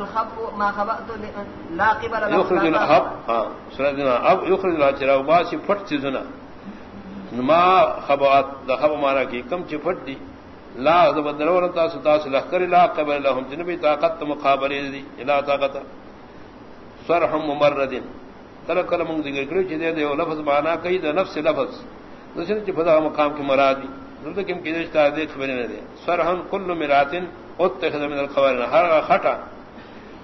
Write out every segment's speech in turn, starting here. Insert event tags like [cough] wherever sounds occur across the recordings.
يخرج الحب اب يخرج الچراغ باسی پھٹ چیزنا ما خبات دا خب مانا کی کم چ پھٹ دی لا بدر ورتا ستا سلا کر لا قبل لهم. جنبی طاقت مقابلے دی الا طاقت. صرح ممرد. تر کلم ذکر کرو چ دے دے لفظ مانا کئی دا نفس لفظ. دوسرے چ پدا مقام کی مرادی دل کم کی دشتا دے خبر نہ دے صرح کل مراتن اتخذ من القوارن ہر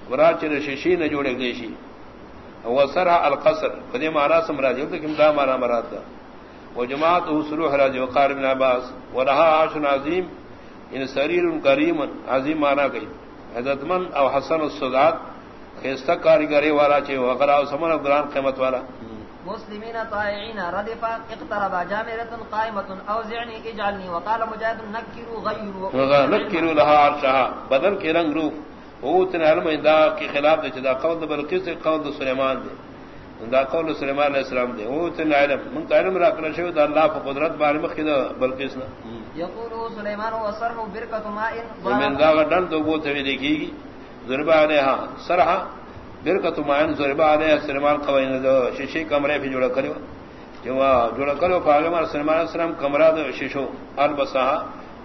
خطا وراچر ششی نہ جوڑے گیشی وہ سرا القصر. خدی مارا سمراج لیکن دا مارا مراد تھا وہ جماعت سروح راج وقار بن عباس. وہ رہا عاشن عظیم. ان سریر کریم. عظیم مانا گئی حضرت من او حسن السداد خیستہ کاریگری والا چے وغیرہ سمن قرآن قیمت والا. مسلمين طائعين ردف اقترب جامرة قائمة اوزعني اجعلني وقال مجاهد نكروا غيروا نكروا لها عرشها. بدل کے رنگ روح. اوتن علم دا کی خلاف دے دا قول دا بلقیس قول دا سلیمان دے۔ دا قول سلیمان علیہ السلام دے۔ اوتن علم من علم را کرا شو دا اللہ فا قدرت بارے مخی دا بلقیس نا۔ یقولو سلیمان و سرح برکت مائن من دا غدن دو بوتا بھی دیکھی گی۔ ضربا علیہا سرح برکت مائن ضربا علیہا سلیمان قوائن دا شیشی کمرے پی جوڑا کریو۔ جو جوڑا کریو پاگمان سلیمان علیہ السلام کمرہ دا شیشو البسا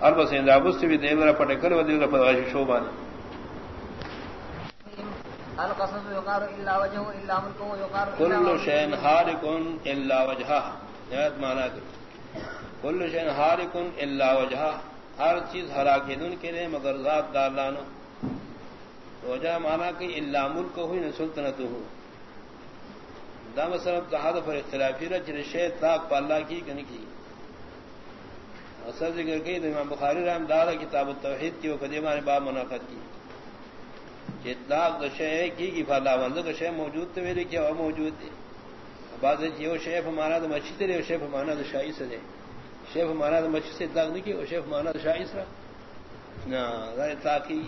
البس اندابست بھی دیل را پٹے کریو دیل را پٹے شیشو بانے۔ القصص يقال الا وجهه الا ملكه يقال كل شيء هالك الا وجهه. نهایت معنی ہے۔ كل شيء هالك الا وجهه۔ ہر چیز ہلاک دن کے لیے مگر ذات دالان وجہ مانا کہ الا ملک ہوئی نہ سلطنت ہو۔ دام سرب تحاد پر اختلافی رچ رشے طاق پاللہ کی کنی کی۔ اصل ذکر کی امام بخاری رحم دادا کتاب التوحید کی وہ قدیمان باب منعقد کی۔ اطلاق شے کی کی فلا وند کا شے موجود تو میرے کیا موجود ہے۔ بعض یہ شیف ہمارا تو مچھی تیرے شیف ہمارا تو شاہی سے دے شیف ہمارا تو مچھی سے اطلاق نہیں کی، وہ شیف ہمارا تو شاہی سرا۔ نہ اطلاق کی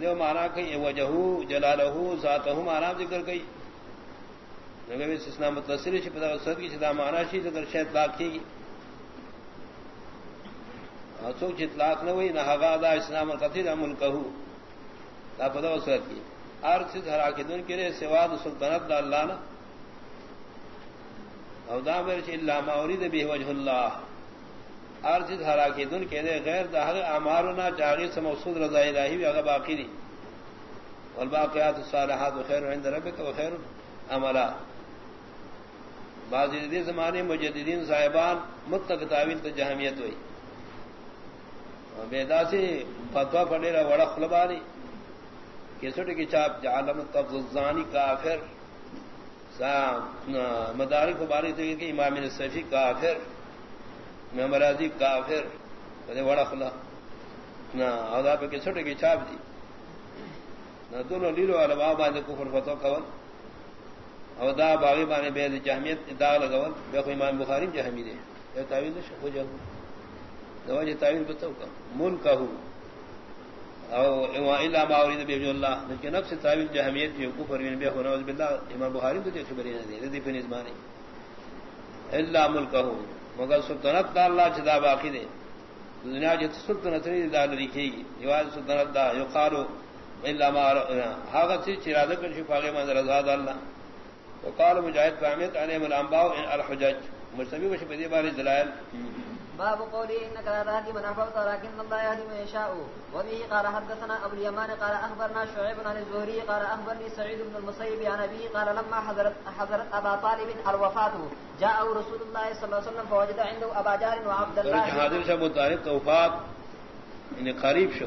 جو مانا کہ وجہ جلالہ ذات مانا ذکر گئی اسلام متصر پتا سر کی سدا مانا شی ذکر شے اطلاق کی۔ سوک چتلاق نہ ہوئی نہ ہگا دا اسلام قطر امن کہو دا پدا وسرت کی ہر چیز ہرا کے دن کے لیے سواد سلطنت دا اللہ نا او دا میرے چ اللہ ماورید بھی وجہ اللہ ہر چیز ہرا کے دن کے لیے غیر دا امارنا چاہیے سے موصول رضا الہی بھی اگر باقی نہیں والباقیات الصالحات خیر عند ربک وخیر عملا. بعض دی زمانے مجددین صاحبان مطلق تعویل تو جہمیت ہوئی بیدا سے فتوا پڑے رہا وڑا خلبانی۔ کیسٹ کی چاپ عالم تفزانی کافر۔ مداری کو باری تھی کہ امام صفی کافر ممرازی کافر۔ وڑا خلا۔ نہ ادا پہ کیسٹ کی چاپ دی نہ دونوں لیلو والا بابا باندھ کو فتوا کول ادا باغی بانے بے جہمیت داغ لگول بے کو امام بخاری جہمی دے تعویل ہو جاؤ دواجی تعویل بتاؤ کا مول کا ہو او الا ما اريد به الله. لیکن نفس تعویل جہمیت جو کفر بن بہ نعوذ بالله. امام بخاری تو خبر نہیں دے دی. پھر نظمانی الا ملکہ مگر سلطنت دا اللہ چدا باقی دے دنیا جت سلطنت نہیں دا لکھے گی یہ سلطنت دا یقال الا ما هذا چیز چرادہ کر شفاغے من رضا اللہ وقال مجاہد فاہمیت علیہ الانباء الحجج. مرتبی وش بدی بارے دلائل باب قوله انك لا تهدي من احببت ولكن الله يهدي من يشاء. وبه قال حدثنا ابو اليمان قال اخبرنا شعيب عن الزهري قال اخبرني سعيد بن المسيب عن ابي قال لما حضرت حضرت ابا طالب الوفاه جاء رسول الله صلى الله عليه وسلم فوجد عنده ابا جار وعبد الله حاضر شب طالب توفات. ان قریب شو.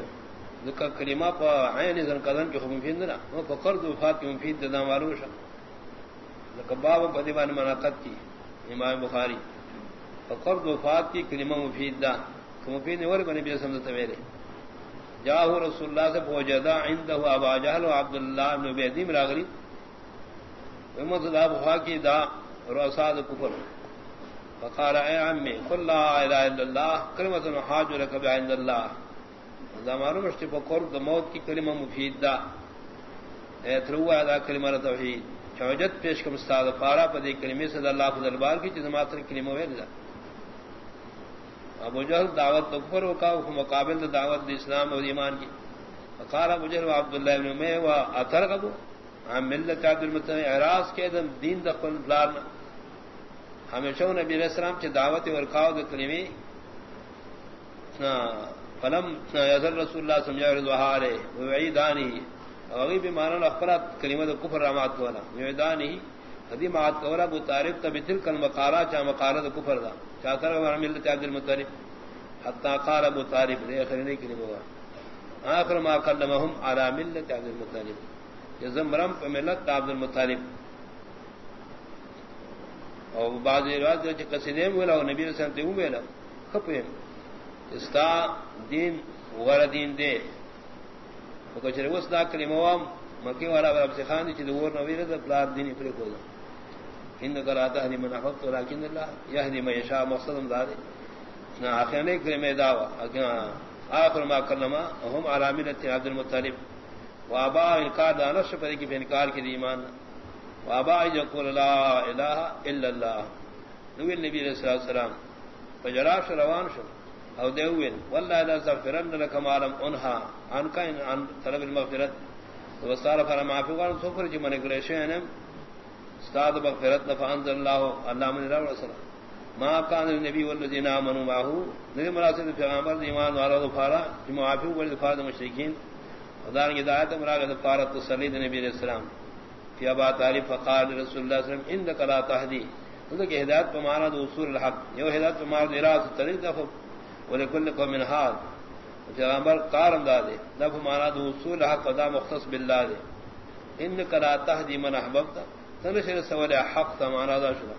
ذکر کلمہ پا عین زن قدن کی خوب مفید نہ وہ فقر دو وفات کی مفید دنا معلوم شو. ذکر باب بدیوان مناقت کی امام بخاری قرض وفات کی کلمہ مفید دا مفید نے اور بنی بھی سمجھتا میرے جاہ رسول اللہ سے فوجدا عنده ابا جہل و عبد الله بن ابي راغلی ومن ذا بخا کی دا رؤساء کفر. فقال، اے عمي، قل لا اله الا الله كلمه حاج لك عند الله. زمانو مشتی قرض موت کی کلمہ مفید دا اے تروا دا کلمہ توحید. چوجت پیش کم استاد پارا پدی کلمے سے اللہ فضل دربار کی جس ماتر کلمہ وے ابو جہل دعوت تکبر کا مقابل دعوت اسلام اور ایمان کی۔ قال ابو جهل عبد الله بن اميه واترقبوا عن ملت عبد المطلب، اعراض کے دم، دین دخل بلار ہمیشہ نبی علیہ السلام کی دعوت اور کاو دے کلمے۔ فلم یذر رسول اللہ سمجھا رضوہارے وعیدانی اگی بھی مانن اخبرات، کلمہ کفر رحمات والا۔ وعیدانی حدی مات کولا ابو طالب تب تل کل مقالا چا مقالہ کفر دا. چا چاہتا ہے ملت عبد المطلب. حتى قال ابو طالب لے خرنے کلمہ آخر ما کلمهم على ملت عبد المطلب. جزم رم پہ ملت عبد المطلب. اور بعض روایت جو قصیدے میں ولا نبی رسول تے وہ ویلا. کھپے. استا دین ور دین دے. کو چرے وس دا کلمہ مکی والا رب سے خان دی ور نبی رسول پلار دین پر کو ان کراتا ہنی یعنی من حق ولكن اللہ یہدی یعنی من یشاء مقصد دار نہ اخر نے کلمہ دعوا آخر ما کلمہ، ہم علامت عبد المطلب۔ وابا انکار دانش پر کی انکار کی ایمان۔ وابا یقول لا الہ الا اللہ۔ نبی نبی علیہ الصلوۃ والسلام۔ فجراش روان شو۔ او دیوین والله لا استغفرن لك ما لم انها ان كان عن طلب المغفرت۔ وصار فرما في قال سفر جی من گریشن استاد مغفرت فانزل الله الله من رسول ما كان النبي والذين امنوا معه، نبی مراسل پیغمبر ایمان والا دفارا جو معافی ہوئے دفار مشرکین. خدا کی ہدایت مراد دفارت تسلی نبی علیہ السلام. فی ابا طالب فقال رسول اللہ صلی اللہ علیہ وسلم انك لا تهدي تو کہ ہدایت کو دو اصول الحق. یہ ہدایت کو معنی راز، طریق دفع. ولکل قوم حال پیغمبر قال انداز دفع معنی دو اصول الحق خدا مختص بالله دے. انك لا تهدي من احببت. تنشر سوال حق معنی دا شدا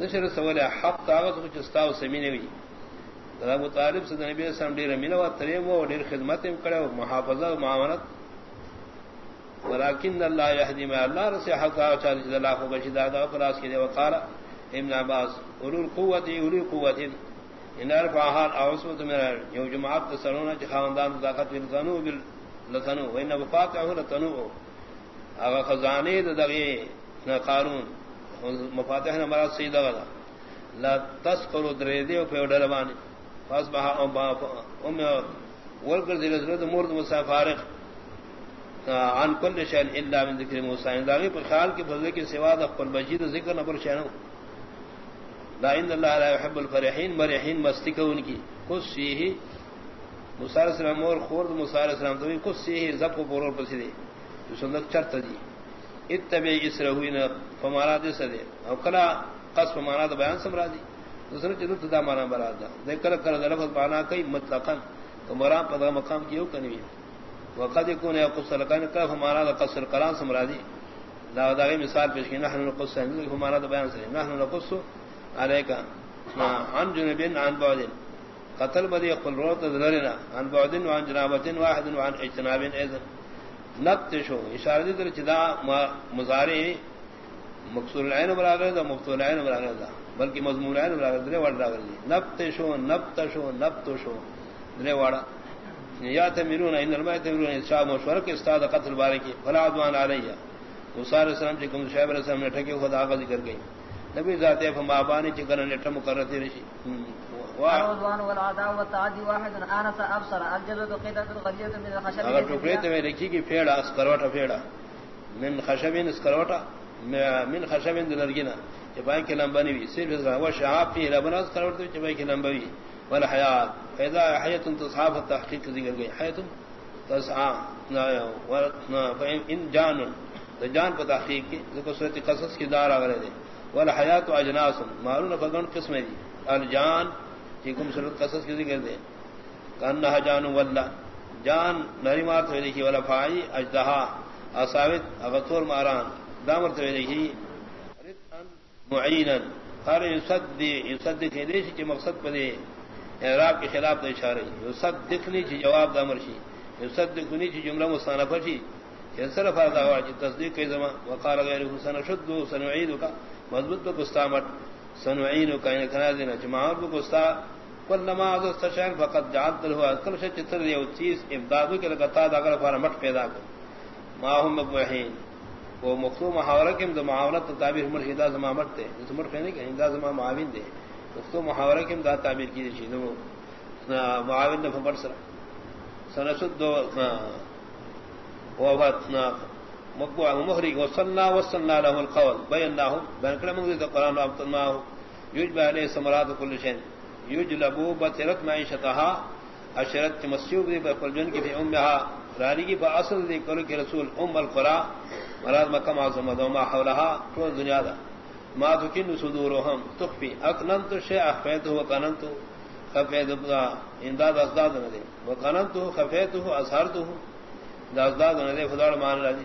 نشر سوال حق طاقت کچھ استاو سمینے ہوئی ابو طالب سے نبی اسلام ڈیر امین و تریم و ڈیر خدمت کرے محافظہ و معاونت. ولكن الله يهدي ما الله رسي حق چال جل الله کو بشدا دا خلاص کے وقال ابن عباس، اولو القوه اولو قوه ان ارفع حال رفعها اوسط من يوم جمعات تسرون خاندان طاقت لسانو بال لسانو وان وفاته لتنو اغا خزانه دغه قانون مفاتيح نمبر سیدہ لا تسقروا دريدي او په ډلبانه فاصبح ام ورکر ذل حضرت مرد مسافارق عن كل شيء الا من ذكر موسى داغي پر خیال کے فضل کے سوا د قرب مجید ذکر نہ پر شانو لا ان الله لا يحب الفرحين مرحين مستی کو ان کی۔ کچھ ہی موسی علیہ السلام اور خورد موسی علیہ السلام تو کچھ ہی زب کو بورور پر سیدے تو سنت چرت دی جی۔ اتبع اسرہوین فمارا دے سدے او کلا قصف مانا دا بیان سمرا دی دوسرے چلو دا مانا برا دا۔ ذکر کر لفظ مانا کئی مطلقا۔ تو مرام پدا مقام کیو کنوی۔ وقد يكون يقص لكان كيف مانا دا قصر قران سمرا دی دا دا مثال پیش کی، نحن نقص ان مانا دا بیان سے نحن نقص عليك عن جنب عن بعد قتل بدی، قل روت ذلنا عن بعد وعن جنابه واحد وعن اجتناب اذن نتشو اشارہ دی در چدا مضارع مقصور العین برابر دا مفتول العین برابر دا۔ بلکہ مضمون العین برابر درے وڑ برابر دی۔ نبتشو نبتشو نبتشو درے وڑا یا تمیرون ان الماء تمیرون اشاء مشورہ کے استاد قتل بارے کی فلا عدوان علیہ۔ موسی علیہ السلام چ کم شعیب علیہ السلام نے ٹھکے خدا کا ذکر گئی نبی ذات فما بانی چ کرن نٹھ مقرر تھی رشی وعدوان والعداء والتعدي واحد. الجلد من الخشب اگر ٹکڑے میں لکھی کہ پھیڑا پھیڑا. من خشبین من خشبین دلرگینا چپائی کے لمبنی بھی صرف وہ شعاب فی لبنا اس کروٹا چپائی لمبوی والحیات تصحاب التحقیق ذکر گئی. ان جان. جان تحقیق کی. ذکر صورت قصص کی دار دے. والحیات اجناس معلوم فگن قسم ہے الجان کم سرت قصص کی ذکر دے کانہ جان ولا، جان نری مارت ہوئی دیکھی، ولا فائی اجدہا اصاوت اغطور ماران دامرت ہوئی دیکھی معینن ہر یصد یصد کے دیش کے مقصد پر دے یعنی اعراب کے خلاف تو اشارہ یصد دکھنی چی جواب دامر شی یصد دکھنی چی جملہ مستانفہ شی صرف هذا هو تصدیق کے زمان، وقال غیر غیره سنشد سنعيدك مضبوط بكستامت سنعین کا ان دینا جماعت کو گستا کلما از استشار فقط جعلت له کل شے چتر یہ چیز امداد کے لگتا دا اگر فار مٹ پیدا کر ما هم مبوحین وہ مخصوم محاورہ کے معاونت تعبیر مرشدہ زما مٹ تے اس مٹ کہنے کہ اندا زما معاون دے. مخصوم محاورہ کے دا تعبیر کی چیز وہ معاون نے فبر سر. سنسد دو وہ وفتنا مقبوع ومهري وصلنا وصلنا له القول. بيناه. بين كل من ذي القرآن وابطلناه يجب عليه سمرات كل شيء. يجلبو بطرت معيشتها. اشرت مسیوب دی پر جن کی امها راری کی باصل دی کل کے رسول ام القرى. مراد مکہ معظم و ما حولها. تو دنیا دا. ما تکن صدورهم. تخفي. اقننت شيء اخفيته وقننت خفيت انداد ازداد نے وقننت خفيته. اظهرته ازداد نے خدا مان راضی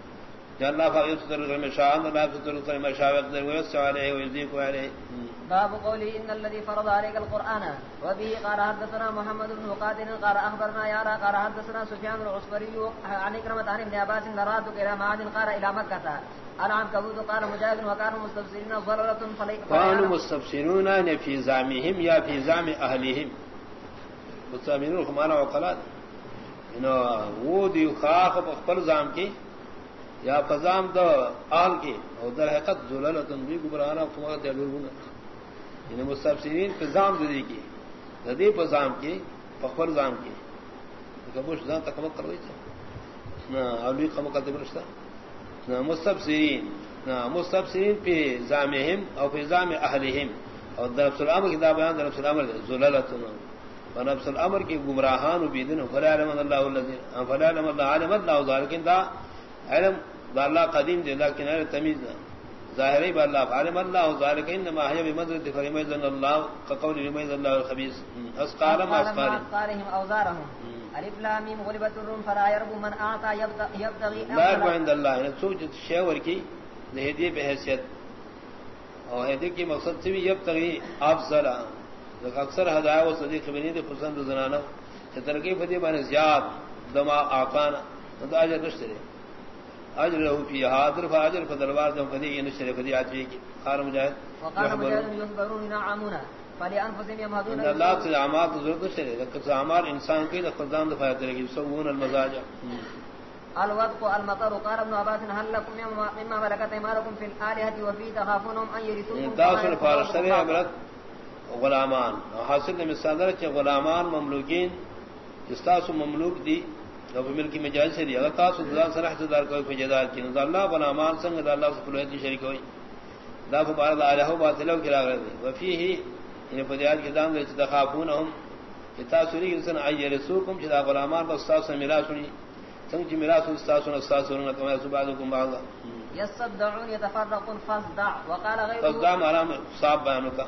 الله جل فايستر المشاء ان الله يستر المشاء يقدر ويسع عليه ويزيق عليه باب قوله ان الذي فرض عليك القران وبه قال حدثنا محمد بن مقاتل قال اخبرنا يارا قال حدثنا سفيان العصفري عن كرمة عن ابن عباس نرادك الى معاد قال الى مكه العن كبوت قال مجاهد وكانوا مستفسرين ضلالة كانوا مستفسرون في زعمهم يا في زعم اهلهم مستفسرون خمانا وقلات۔ انو وہ دی خاخ خپل زام کی۔ یا فزام دو آل کی او در حقیقت ذلالتن بھی گبرانا فمات یا لرگونا انہوں یعنی مستفسرین فزام دی کی ندی فزام کی فخبر زام کی کبوش زام تکمت کر رہی تھا۔ نا، اولی خمقت برشتا مستفسرین نا مستفسرین فی زامہم او فی زام اہلہم۔ اور درفس الامر کتاب بیان درفس الامر ذلالتن ونفس الامر کی گمراہان وبیدن فلا علم اللہ الذین، فلا علم اللہ علم اللہ ذالک دا علم دا اللہ قدیم دے لیکن ہے تمیز نہ ظاہری با اللہ علم اللہ ذالک انما هي بمدرت فرمیزن اللہ كقول رمیز اللہ الخبیث. اسقال ما اسقالهم اوزارهم الف لام میم غلبت الروم فلا يرب من اعطى يبتغي لا يرب عند الله ان سوچ شیور کی ہدیہ بے حیثیت. اور ہدیہ کی مقصد سے بھی یبتغي افضل. اکثر ہدایہ و صدیق بنی دے پسند زنانہ. ترکی فدی بن زیاد دما آقان تو اجر نشتے اجر له فی حاضر فاجر دم فدی یہ نشتے فدی آتی کی خار مجاہد وقال مجاہد ينظرون نعمنا فلانفسهم يمهدون اللہ سے اعمال ضرورت نشتے لکہ اعمال انسان کی خدام دفاع کرے گی سوون المزاج. الوقت المطر قال ابن عباس هل لكم مما ملكت ايمانكم في الالهه وفي تخافونهم ان يرثوكم داخل فارشتہ عبرت غلامان. حاصل مثال کہ غلامان مملوکین استاس مملوک دی اب ملکی مجاز سے دی اگر تاس خدا سرح سے دار کوئی فجدار کی۔ نظر اللہ غلامان سنگ اللہ سے فلویتی شریک ہوئی۔ دا فبارد آلہو باطلو کرا گئے دی وفی ہی انہیں فدیاد کے دام دے چھتا خافونہم چھتا سنی انسان آئی رسوکم چھتا غلامان استاس سے ملا سنی سنگ چی ملا سنی استاس سنی استاس سنی کما یسو بعدکم بعضا یصدعون یتفرقون فصدع وقال غیرو۔ فصدع معنی صاحب بیانو کا۔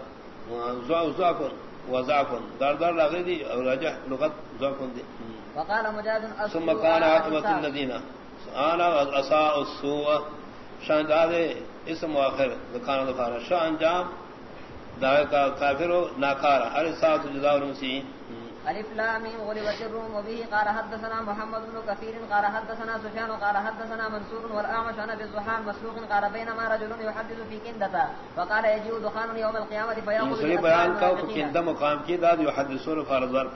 ضعف وضعف دار دار لاغری دی اور رجح لغت ضعف دی۔ وقال مجاهد ثم كان عاقبه الذين انا اساء السوء. شان دار اسم اخر كان ذكر شان جام دا کافر ناکار ہر ساتھ جزاء المسیئین الف لام غلبت الروم وبه قال حدثنا محمد بن كثير قال حدثنا سفيان قال حدثنا منصور والاعمش عن ابي الزحام مسروق قال بينما رجل يحدث في كندة وقال يجيء دخان يوم القيامه فياخذ في بيان كنده مقام کی داد يحدثون فرض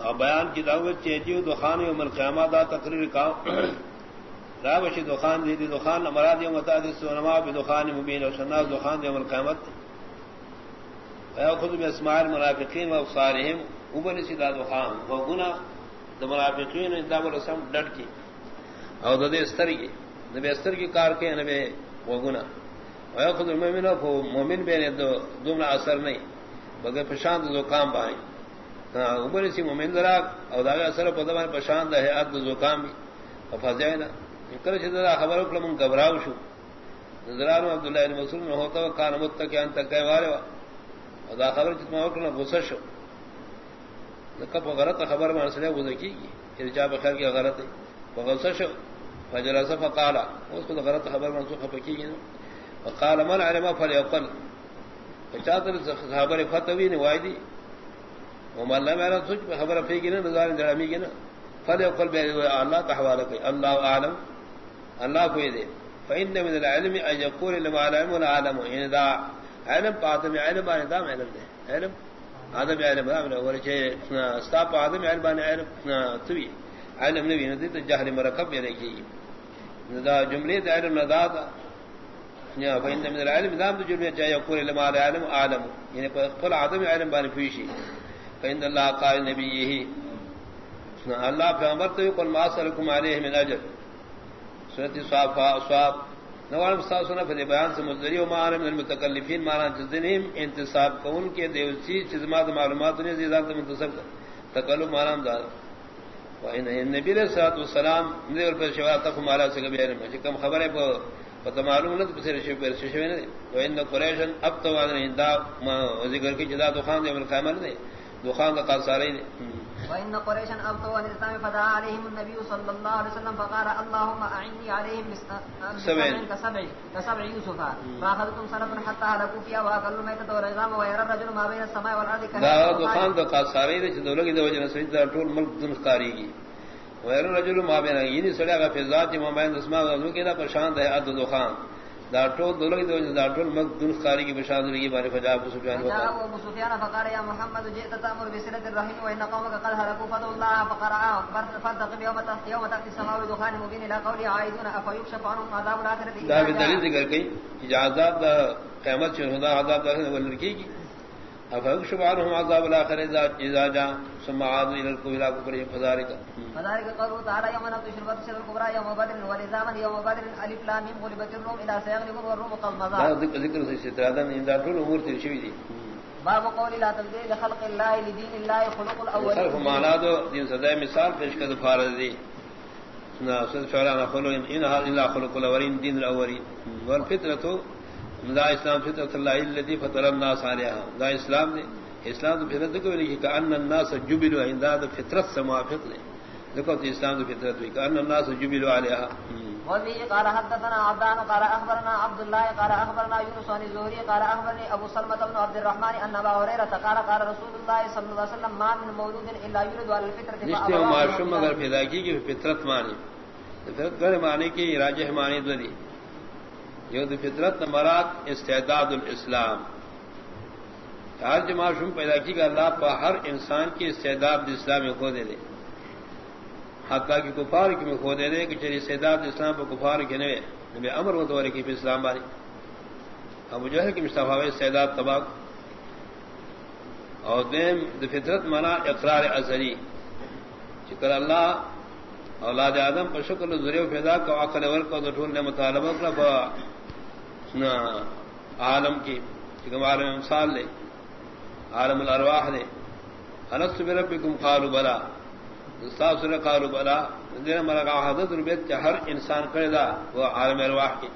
بیان کی دعوت چیجیو دخان یوم القیامہ دا تقریر کا [clears throat] راوش دخان دی دخان مراد یوم تحدث ونما بدخان مبین و شناز دخان یوم القیامت. خود میں اسماعیل منافقین و افسارہم ابن سیداد وخام و گنا دا منافقین دا رسم ڈٹ کی. او دا دے استر کی. نبی استر کی کار کے نبی و گنا و خود المؤمن و مومن بین دو، دومنا اثر نہیں. بغیر پشاند دو کام بائیں. ابن سی مومن درا او دا اثر پا دبان پشاند ہے اد دو کام بھی و فضائنا کل چھ خبر کلم گھبراو شو. نظرانو عبداللہ بن مسلم ہوتا و کان متقیان تک گئے والے دا خبر جتنا وکړه غصه شو. کپ غلط خبر ما سره غوځي کیږي. چې چا به خیر کې غلط په غصه شو. فجلس فقال، اوس کو غلط خبر ما څه پکېږي فقال، من علم فليقل فچاتر خبر فتوی نه وایدي ومن لم يعلم سوچ خبر پیږي نه نظر دراميږي نه فليقل به الله تحواله کوي الله اعلم الله کوئی دے۔ فإن من العلم أن يقول لما علم العالم إن ذا علم پا آدم علم بانے دام علم دے۔ علم آدم علم دام علم ورچے ستا پا آدم علم بانے علم توی۔ علم نبی ندی تو جہل مرکب یعنی کی دا جملے دا علم ندا دا یا فإن من العلم دام تو جملے چاہے يقول لما علم عالم۔ یعنی قل آدم علم بانے فیشی فإن اللہ قائل نبی یہی اللہ پیغمبر تو قل ما سلکم علیہ من اجر سورت صافا صاف. نوال مستاسونا فدی بیان سے مزدری و معنی من المتکلفین معنی جزدنیم انتصاب کون کے دیوسی چیزمات معلومات نے زیدان تو منتصب تکلو معنی دار نبی علیہ الصلوۃ والسلام نے اور پر شوا تک مالا سے کبھی ہے کم خبر ہے پتہ معلوم نہ پھر شے پر شے نے و ان قریشن اب تو دا ذکر کی جدا دخان دے عمل خیمر نے دخان کا قصارے نے وإن قريشا أبطوا عن الإسلام فدعا عليهم النبي صلى الله عليه وسلم فقال اللهم أعني عليهم بسبع كسبع كسبع يوسف فأخذتم سنة حتى هلكوا فيها وأكلوا ميتة والعظام ويرى الرجل ما بين السماء والأرض كهذا دخان دقات ساري دي دولة كده وجه نسويت طول ملك دن قاريگي ويرى الرجل ما بين يني في ذات ما بين السماء والأرض كده پرشان ده عد دخان۔ دا ټول دولګي د دا ټول دن خاري کی بشاد لگی بارے فجا ابو سفیان وقال ابو سفیان فقال يا محمد جئت تامر بصله الرحم وان قومك قد هلكوا فضل الله فقرا فانتقم يوم يوم تاتي السماء بدخان مبين الى قول عائدون افيكشف عنهم عذاب الاخره دا بدلیل ذکر کئی اجازت دا قیامت خدا عذاب دا ولرکی کی افيكشف عنهم عذاب الاخره اذا جاء ثم عادوا الى الكفر كفر فذلك فذلك قالوا تعالى يوم نبطش البطش الكبرى يوم بدر ولزاما يوم بدر الف لام ميم غلبت الروم الى سيغلبون والروم قد مضى ذكر سے استرادا ان ذات الامور ترشوی دی باب قول لا تبديل لخلق الله لدين الله خلق الاول صرف معنا دو دین صدا مثال پیش کر فارض دی نا صد فعلا خلق ان الا خلق الاولين دين الاولين والفطره دا اسلام فطرت اللہ الذي فطر الناس عليها دا اسلام نے اسلام تو فطرت کو لکھی کہ ان الناس جبلوا عند فطرت سے موافق نے. دیکھو تو اسلام تو فطرت ہوئی. کہ ان الناس جبلوا عليها وذي قال حدثنا عبدان قال اخبرنا عبد الله قال اخبرنا يونس بن زهري قال اخبرني ابو سلمة بن عبد الرحمن ان ابا هريره قال قال رسول الله صلى الله عليه وسلم ما من مولود الا يولد على الفطره نشتے معشوم اگر پیدا کی کہ فطرت مانی فطرت معنی کی راجح معنی دو دی یہ فطرت مراد استعداد الاسلام. ہر جماشم پیدا کی کا اللہ پر ہر انسان کی استعداد اسلام میں کھو دے. دے حتیٰ کی کفار کی میں کھو دے دے کہ چلی استعداد اسلام پر کفار کے نوے. نبی امر و دورے کی پھر اسلام باری. ابو جہل کی مصطفیٰ استعداد تباہ. اور دیم د فطرت منا اقرار ازری چکر اللہ اولاد آدم پر شکل ذریع پیدا کو عقل ور کو ٹھول نے مطالبہ کرا عالم کی چکم عالم مثال لے، عالم الارواح لے۔ انس بربکم قالوا بلا، استاذ نے قالوا بلا دین مرا حضرت ربیت ہر انسان کرے دا وہ عالم ارواح کی۔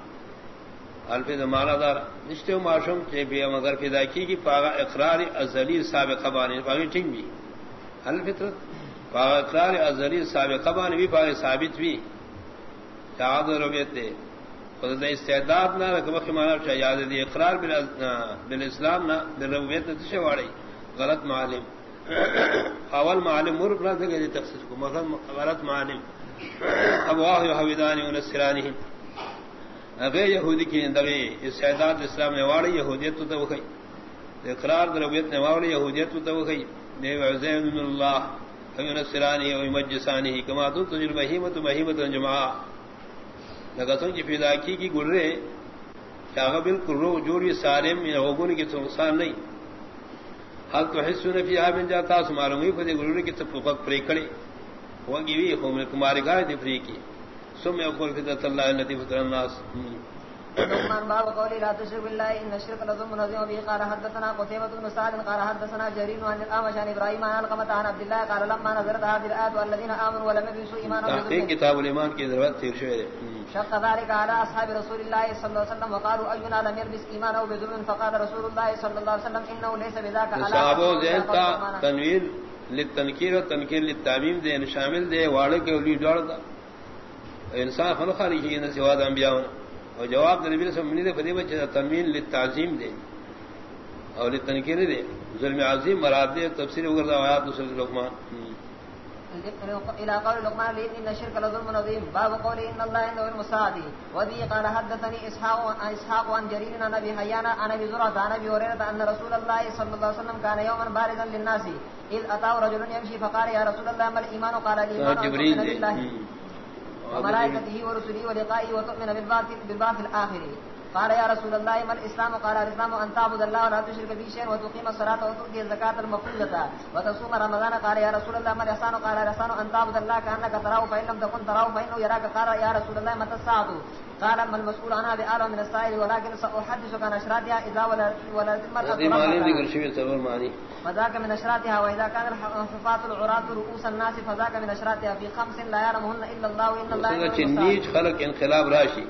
الف زمانہ دار نشتے معشوم کے بھی مگر فدا کی کی پاگا اقرار ازلی سابقہ بانی، پاگی ٹھیک بھی۔ حل فطرت، پاگا اقرار ازلی سابقہ بانی بھی پاگے ثابت بھی۔ چاہد ربیت دے خود استعداد نہ رکھ مانا چاہ یاد دی، اقرار بالاسلام نہ بالربوبیت تشے واڑی؟ غلط معلم۔ اول معلم مر نہ دے گی تفسیر کو مگر غلط معلم۔ اب واہ یہودانی و نصرانی۔ اگر یہودی کی اندوی استعداد اسلام نے واڑی، یہودیت تو وکھئی اقرار بالربوبیت نے واڑی، یہودیت تو وکھئی دیو عزین من اللہ و نصرانی و مجسانی، کما تو تجربہ ہیمت مہیمت جماعہ لگتوں کی پیدا کی کی گرے کیا بالکل رو جوری سالم ہوگن کی تو نقصان نہیں۔ حل تو حص نے بھی آبن جاتا سماروں گی پھر گرے کی تو پری کڑے وہ گی بھی ہو کماری گائے تھی فری کی۔ سم میں اقول فطرت اللہ النتی فطر الناس۔ عثمان باب قولي لا تشرك بالله ان الشرك لظلم عظيم به قال حدثنا قتيبة بن سعد قال حدثنا جرير عن الاعمش عن ابراهيم عن القمة عن عبد الله قال لما نزلت هذه الايات والذين امنوا ولم يلبسوا ايمانهم تحقيق كتاب الايمان کی ضرورت تیر شوئے شق ذلك على اصحاب رسول الله صلى الله عليه وسلم وقالوا اينا لم يلبس ايمانه بظلم؟ فقال رسول الله صلى الله عليه وسلم انه ليس بذاك على صحابو ذہن تا تنویر للتنکیر و تنکیر للتعمیم دے شامل دے واڑے کے دا۔ انسان خلقانی کی نہ سوا انبیاء اور جواب دے نبی صلی اللہ علیہ وسلم تنوین للتعظیم دے اور للتنکیر دے۔ ظلم عظیم مراد دے تفسیر وغیرہ آیات دوسرے لقمان۔ الى قول لقمان لي ان الشرك لظلم عظيم باب قول ان الله عنده المساعد وذي قال حدثني اسحاق اسحاق عن جرير عن ابي حيان عن ابي زرعه عن ابي هريره ان رسول الله صلى الله عليه وسلم كان يوما بارزا للناس۔ اذ اتاه رجل يمشي فقال يا رسول الله ما الايمان قال الايمان جبريل وملائكته ورسله ولقائه وتؤمن بالبعث بالبعث قال يا رسول الله ما الاسلام قال الاسلام ان تعبد الله ولا تشرك به شيئا وتقيم الصلاه وتؤتي الزكاه المفروضه وتصوم رمضان. قال يا رسول الله ما الاحسان قال الاحسان ان تعبد الله كانك تراه فان لم تكن تراه فانه يراك. قال يا رسول الله متى الساعه قال ما المسؤول عنها بأعلى من السائل ولكن سأحدثك عن أشراتها إذا ولدت المرأة فذاك من أشراتها وإذا كان الحفاة العراة رؤوس الناس فذاك من أشراتها في خمس لا يعلمهن إلا الله وإن الله خلق انقلاب راشي.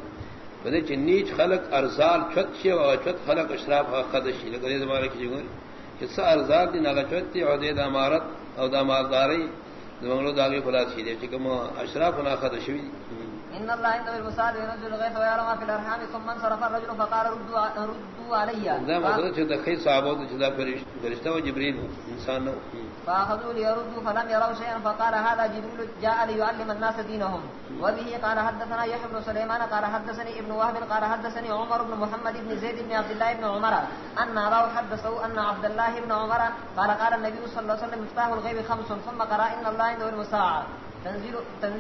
بدے نیچ خلق ارزال چت شی و چت خلق اشراف خد خدشی لگے دے زمانے کی جگہ قصہ ارزال دی نگا چت تی او دے دا امارت او دا مالداری دمنگلو داگے خلاص کی دے چکم اشراف نا خدشی ان الله عنده المساعد ينزل الغيث ويعلم ما في الارحام ثم انصرف الرجل فقال ردوا ردوا علي. ده مطلب چې د خې صحابه چې دا فرشتہ او جبريل انسان نو فاخذوا ليردوا فلم يروا شيئا فقال هذا جبريل جاء ليعلم الناس دينهم. وبه قال حدثنا يحيى بن سليمان قال حدثني ابن وهب قال حدثني عمر بن محمد بن زيد بن عبد الله بن عمر ان راوا حدثوا ان عبد الله بن عمر قال قال النبي صلى الله عليه وسلم مفتاح الغيب خمس ثم قرأ ان الله عنده المساعد تنزيل